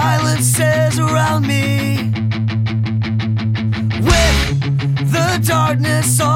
silences around me. With the darkness on